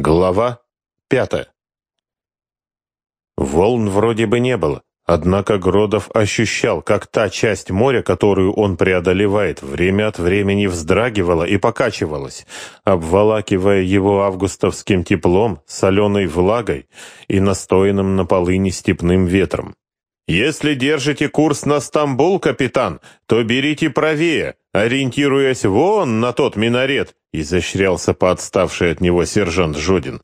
Глава пятая. Волн вроде бы не было, однако Гродов ощущал, как та часть моря, которую он преодолевает, время от времени вздрагивала и покачивалась, обволакивая его августовским теплом, соленой влагой и настоянным на полыни степным ветром. «Если держите курс на Стамбул, капитан, то берите правее, ориентируясь вон на тот минарет», изощрялся подставший от него сержант Жодин.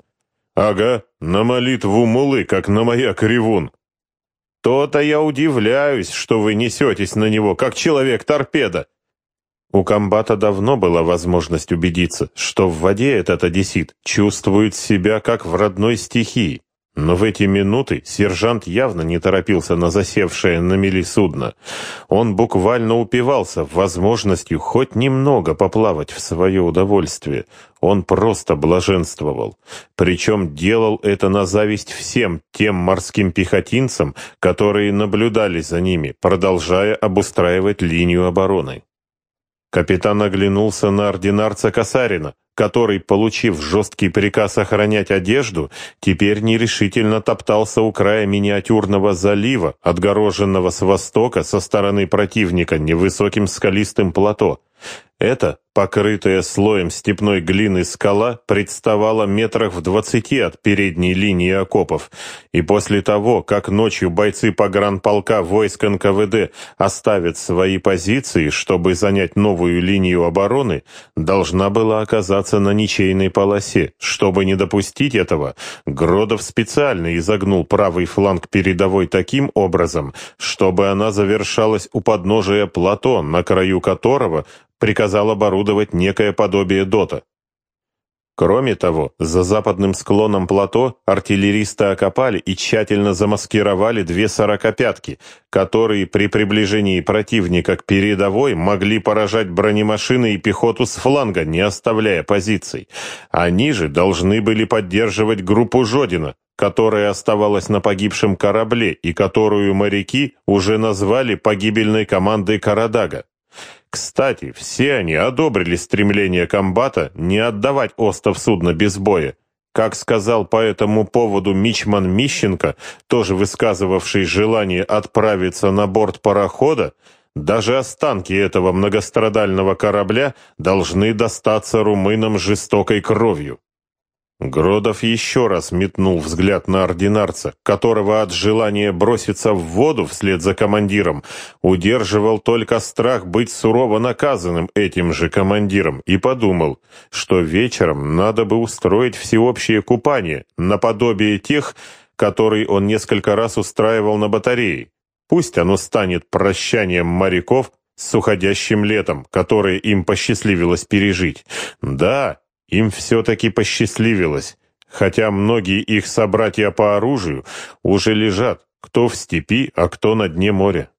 «Ага, на молитву мулы, как на моя кривун». «То-то я удивляюсь, что вы несетесь на него, как человек-торпеда». У комбата давно была возможность убедиться, что в воде этот одессит чувствует себя как в родной стихии. Но в эти минуты сержант явно не торопился на засевшее на мели судно. Он буквально упивался возможностью хоть немного поплавать в свое удовольствие. Он просто блаженствовал. Причем делал это на зависть всем тем морским пехотинцам, которые наблюдали за ними, продолжая обустраивать линию обороны. Капитан оглянулся на ординарца Касарина, который, получив жесткий приказ охранять одежду, теперь нерешительно топтался у края миниатюрного залива, отгороженного с востока со стороны противника невысоким скалистым плато. Это, покрытая слоем степной глины скала, представала метрах в двадцати от передней линии окопов, и после того, как ночью бойцы погранполка войск НКВД оставят свои позиции, чтобы занять новую линию обороны, должна была оказаться на ничейной полосе. Чтобы не допустить этого, Гродов специально изогнул правый фланг передовой таким образом, чтобы она завершалась у подножия плато, на краю которого приказал оборудовать некое подобие дота. Кроме того, за западным склоном плато артиллеристы окопали и тщательно замаскировали две сорокопятки, которые при приближении противника к передовой могли поражать бронемашины и пехоту с фланга, не оставляя позиций. Они же должны были поддерживать группу Жодина, которая оставалась на погибшем корабле и которую моряки уже назвали погибельной командой Карадага. Кстати, все они одобрили стремление комбата не отдавать остов судна без боя. Как сказал по этому поводу Мичман Мищенко, тоже высказывавший желание отправиться на борт парохода, даже останки этого многострадального корабля должны достаться румынам жестокой кровью. Гродов еще раз метнул взгляд на ординарца, которого от желания броситься в воду вслед за командиром удерживал только страх быть сурово наказанным этим же командиром, и подумал, что вечером надо бы устроить всеобщее купание, наподобие тех, которые он несколько раз устраивал на батарее. Пусть оно станет прощанием моряков с уходящим летом, которое им посчастливилось пережить. Да, им все-таки посчастливилось, хотя многие их собратья по оружию уже лежат, кто в степи, а кто на дне моря.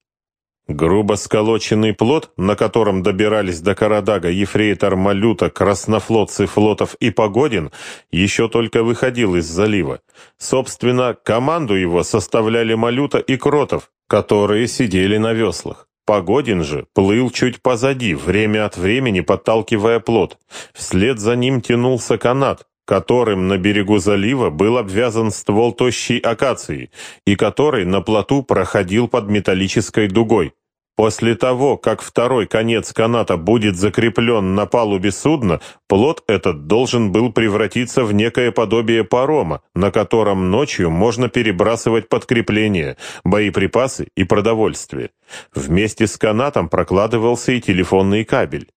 Грубо сколоченный плот, на котором добирались до Карадага ефрейтор Малюта, краснофлотцы флотов и Погодин, еще только выходил из залива. Собственно, команду его составляли Малюта и Кротов, которые сидели на веслах. Погодин же плыл чуть позади, время от времени подталкивая плот. Вслед за ним тянулся канат, которым на берегу залива был обвязан ствол тощей акации и который на плоту проходил под металлической дугой. После того, как второй конец каната будет закреплен на палубе судна, плот этот должен был превратиться в некое подобие парома, на котором ночью можно перебрасывать подкрепления, боеприпасы и продовольствие. Вместе с канатом прокладывался и телефонный кабель.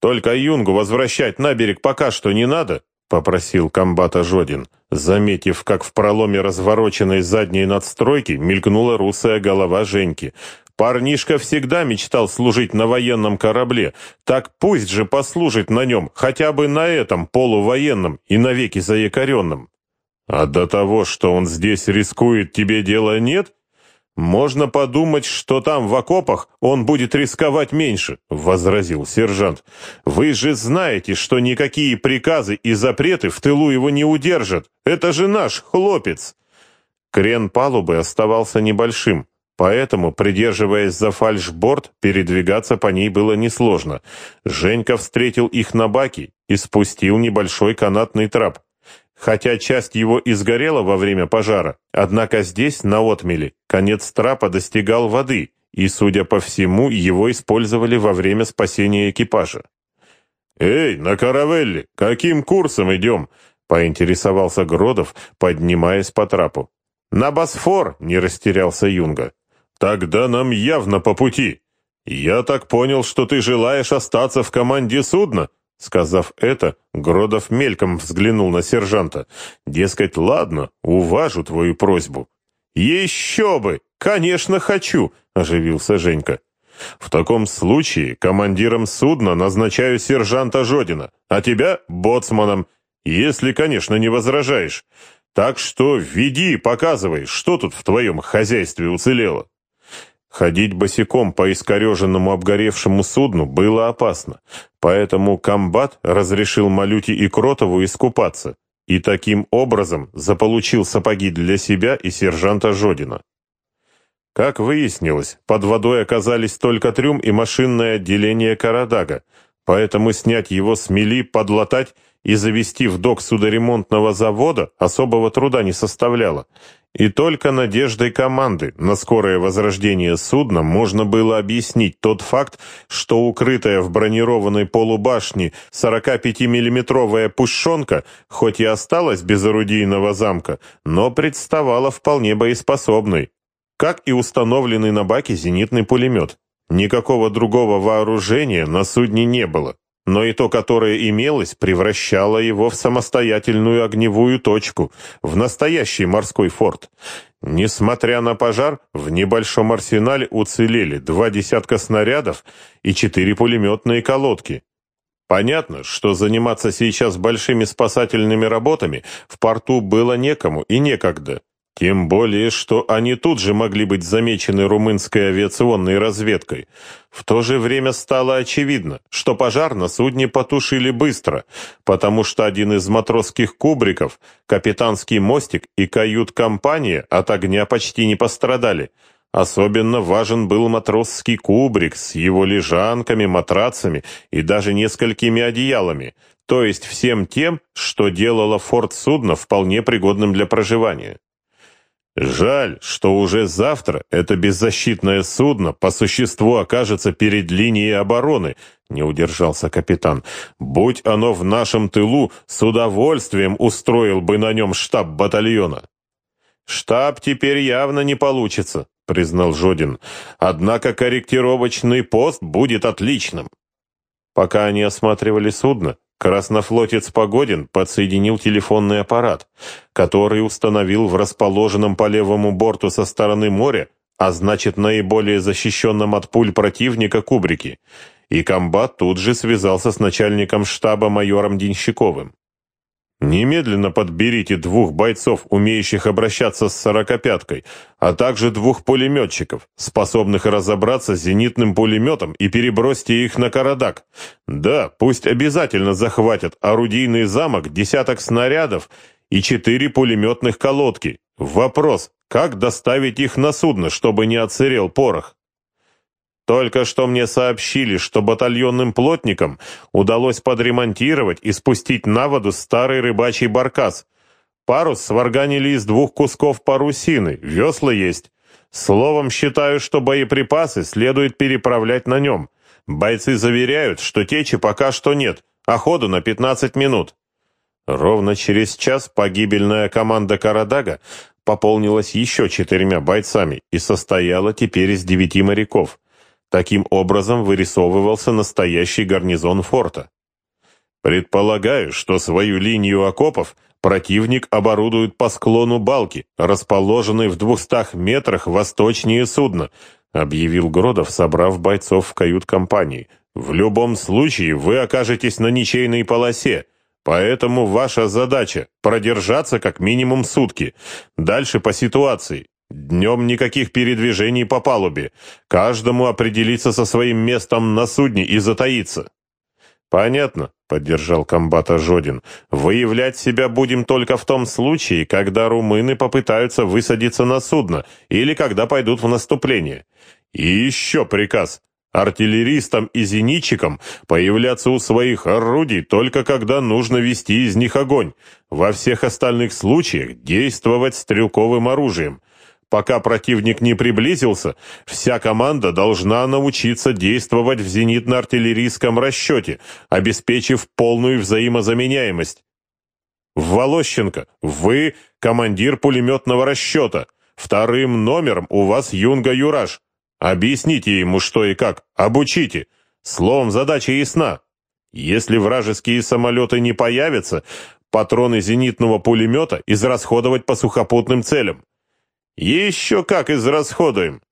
«Только Юнгу возвращать на берег пока что не надо», — попросил комбата Жодин, заметив, как в проломе развороченной задней надстройки мелькнула русая голова Женьки — Парнишка всегда мечтал служить на военном корабле, так пусть же послужит на нем, хотя бы на этом полувоенном и навеки заякоренном. А до того, что он здесь рискует, тебе дела нет? Можно подумать, что там в окопах он будет рисковать меньше, возразил сержант. Вы же знаете, что никакие приказы и запреты в тылу его не удержат. Это же наш хлопец. Крен палубы оставался небольшим, Поэтому, придерживаясь за фальшборд, передвигаться по ней было несложно. Женька встретил их на баке и спустил небольшой канатный трап. хотя часть его и сгорела во время пожара. Однако здесь, на отмеле, конец трапа достигал воды, и, судя по всему, его использовали во время спасения экипажа. «Эй, на каравелле, каким курсом идем?» — поинтересовался Гродов, поднимаясь по трапу. «На Босфор!» — не растерялся Юнга. «Тогда нам явно по пути. Я так понял, что ты желаешь остаться в команде судна?» Сказав это, Гродов мельком взглянул на сержанта. Дескать, ладно, уважу твою просьбу. «Еще бы! Конечно, хочу!» — оживился Женька. «В таком случае командиром судна назначаю сержанта Жодина, а тебя — боцманом, если, конечно, не возражаешь. Так что веди, показывай, что тут в твоем хозяйстве уцелело». Ходить босиком по искореженному обгоревшему судну было опасно, поэтому комбат разрешил Малюте и Кротову искупаться и таким образом заполучил сапоги для себя и сержанта Жодина. Как выяснилось, под водой оказались только трюм и машинное отделение Карадага, поэтому снять его с мели, подлатать и завести в док судоремонтного завода особого труда не составляло, и только надеждой команды на скорое возрождение судна можно было объяснить тот факт, что укрытая в бронированной полубашне 45-миллиметровая пушонка, хоть и осталась без орудийного замка, но представала вполне боеспособной, как и установленный на баке зенитный пулемет. Никакого другого вооружения на судне не было но и то, которое имелось, превращало его в самостоятельную огневую точку, в настоящий морской форт. Несмотря на пожар, в небольшом арсенале уцелели два десятка снарядов и четыре пулеметные колодки. Понятно, что заниматься сейчас большими спасательными работами в порту было некому и некогда. Тем более, что они тут же могли быть замечены румынской авиационной разведкой. В то же время стало очевидно, что пожар на судне потушили быстро, потому что один из матросских кубриков, капитанский мостик и кают-компания от огня почти не пострадали. Особенно важен был матросский кубрик с его лежанками, матрацами и даже несколькими одеялами, то есть всем тем, что делало форт судна вполне пригодным для проживания. Жаль, что уже завтра это беззащитное судно по существу окажется перед линией обороны, не удержался капитан. Будь оно в нашем тылу, с удовольствием устроил бы на нем штаб батальона. Штаб теперь явно не получится, признал Жодин. Однако корректировочный пост будет отличным. Пока они осматривали судно, Краснофлотец Погодин подсоединил телефонный аппарат, который установил в расположенном по левому борту со стороны моря, а значит наиболее защищенном от пуль противника кубрике, и комбат тут же связался с начальником штаба майором Денщиковым. Немедленно подберите двух бойцов, умеющих обращаться с сорокопяткой, а также двух пулеметчиков, способных разобраться с зенитным пулеметом и перебросьте их на Карадак. Да, пусть обязательно захватят орудийный замок, десяток снарядов и четыре пулеметных колодки. Вопрос, как доставить их на судно, чтобы не отсырел порох? Только что мне сообщили, что батальонным плотникам удалось подремонтировать и спустить на воду старый рыбачий баркас. Парус сварганили из двух кусков парусины, весла есть. Словом, считаю, что боеприпасы следует переправлять на нем. Бойцы заверяют, что течи пока что нет, а ходу на 15 минут. Ровно через час погибельная команда Карадага пополнилась еще четырьмя бойцами и состояла теперь из девяти моряков. Таким образом вырисовывался настоящий гарнизон форта. Предполагаю, что свою линию окопов противник оборудует по склону балки, расположенной в двухстах метрах восточнее судна, объявил Гродов, собрав бойцов в кают-компании. В любом случае вы окажетесь на ничейной полосе, поэтому ваша задача продержаться как минимум сутки. Дальше по ситуации. Днем никаких передвижений по палубе. Каждому определиться со своим местом на судне и затаиться. Понятно, поддержал комбата Жодин. Выявлять себя будем только в том случае, когда румыны попытаются высадиться на судно или когда пойдут в наступление. И еще приказ Артиллеристам и зенитчикам появляться у своих орудий только когда нужно вести из них огонь. Во всех остальных случаях действовать стрелковым оружием. Пока противник не приблизился, вся команда должна научиться действовать в зенитно-артиллерийском расчете, обеспечив полную взаимозаменяемость. Волощенко, вы командир пулеметного расчета. Вторым номером у вас Юнга Юраш. Объясните ему, что и как, обучите. Словом, задача ясна. Если вражеские самолеты не появятся, патроны зенитного пулемета израсходовать по сухопутным целям. Еще как израсходуем.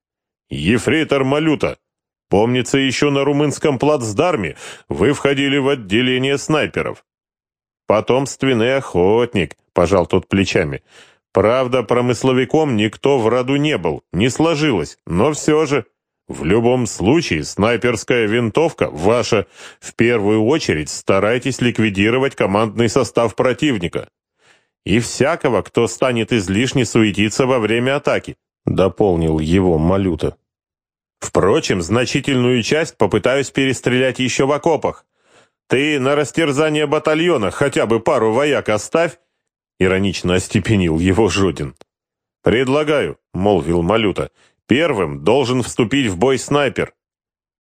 Ефрейтор Малюта, помнится, еще на румынском плацдарме вы входили в отделение снайперов. Потомственный охотник, пожал тот плечами. Правда, промысловиком никто в роду не был, не сложилось, но все же... В любом случае, снайперская винтовка ваша. В первую очередь старайтесь ликвидировать командный состав противника. И всякого, кто станет излишне суетиться во время атаки, дополнил его Малюта. Впрочем, значительную часть попытаюсь перестрелять еще в окопах. Ты на растерзание батальона хотя бы пару вояк оставь, Иронично остепенил его Жодин. «Предлагаю», — молвил Малюта, — «первым должен вступить в бой снайпер.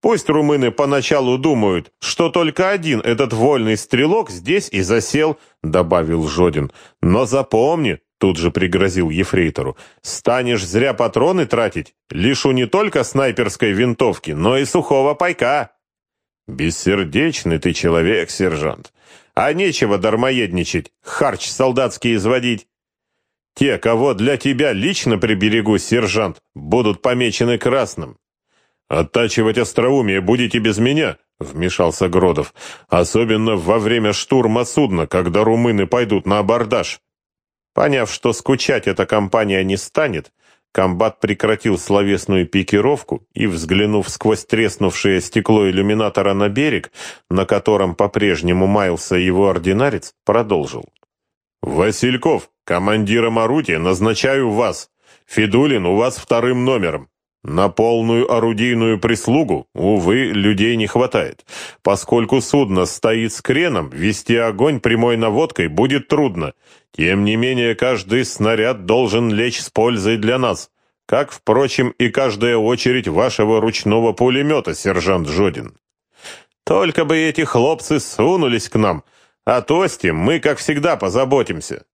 Пусть румыны поначалу думают, что только один этот вольный стрелок здесь и засел», — добавил Жодин. «Но запомни», — тут же пригрозил ефрейтору, — «станешь зря патроны тратить, лишу не только снайперской винтовки, но и сухого пайка». «Бессердечный ты человек, сержант. А нечего дармоедничать, харч солдатский изводить. Те, кого для тебя лично приберегу, сержант, будут помечены красным. Оттачивать остроумие будете без меня, вмешался Гродов, особенно во время штурма судна, когда румыны пойдут на абордаж. Поняв, что скучать эта компания не станет, Комбат прекратил словесную пикировку и, взглянув сквозь треснувшее стекло иллюминатора на берег, на котором по-прежнему маялся его ординарец, продолжил. «Васильков, командиром орудия назначаю вас. Федулин у вас вторым номером. На полную орудийную прислугу, увы, людей не хватает. Поскольку судно стоит с креном, вести огонь прямой наводкой будет трудно. Тем не менее, каждый снаряд должен лечь с пользой для нас. Как, впрочем, и каждая очередь вашего ручного пулемета, сержант Жодин. Только бы эти хлопцы сунулись к нам. О Тосте мы, как всегда, позаботимся.